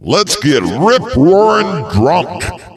Let's get rip roaring drunk.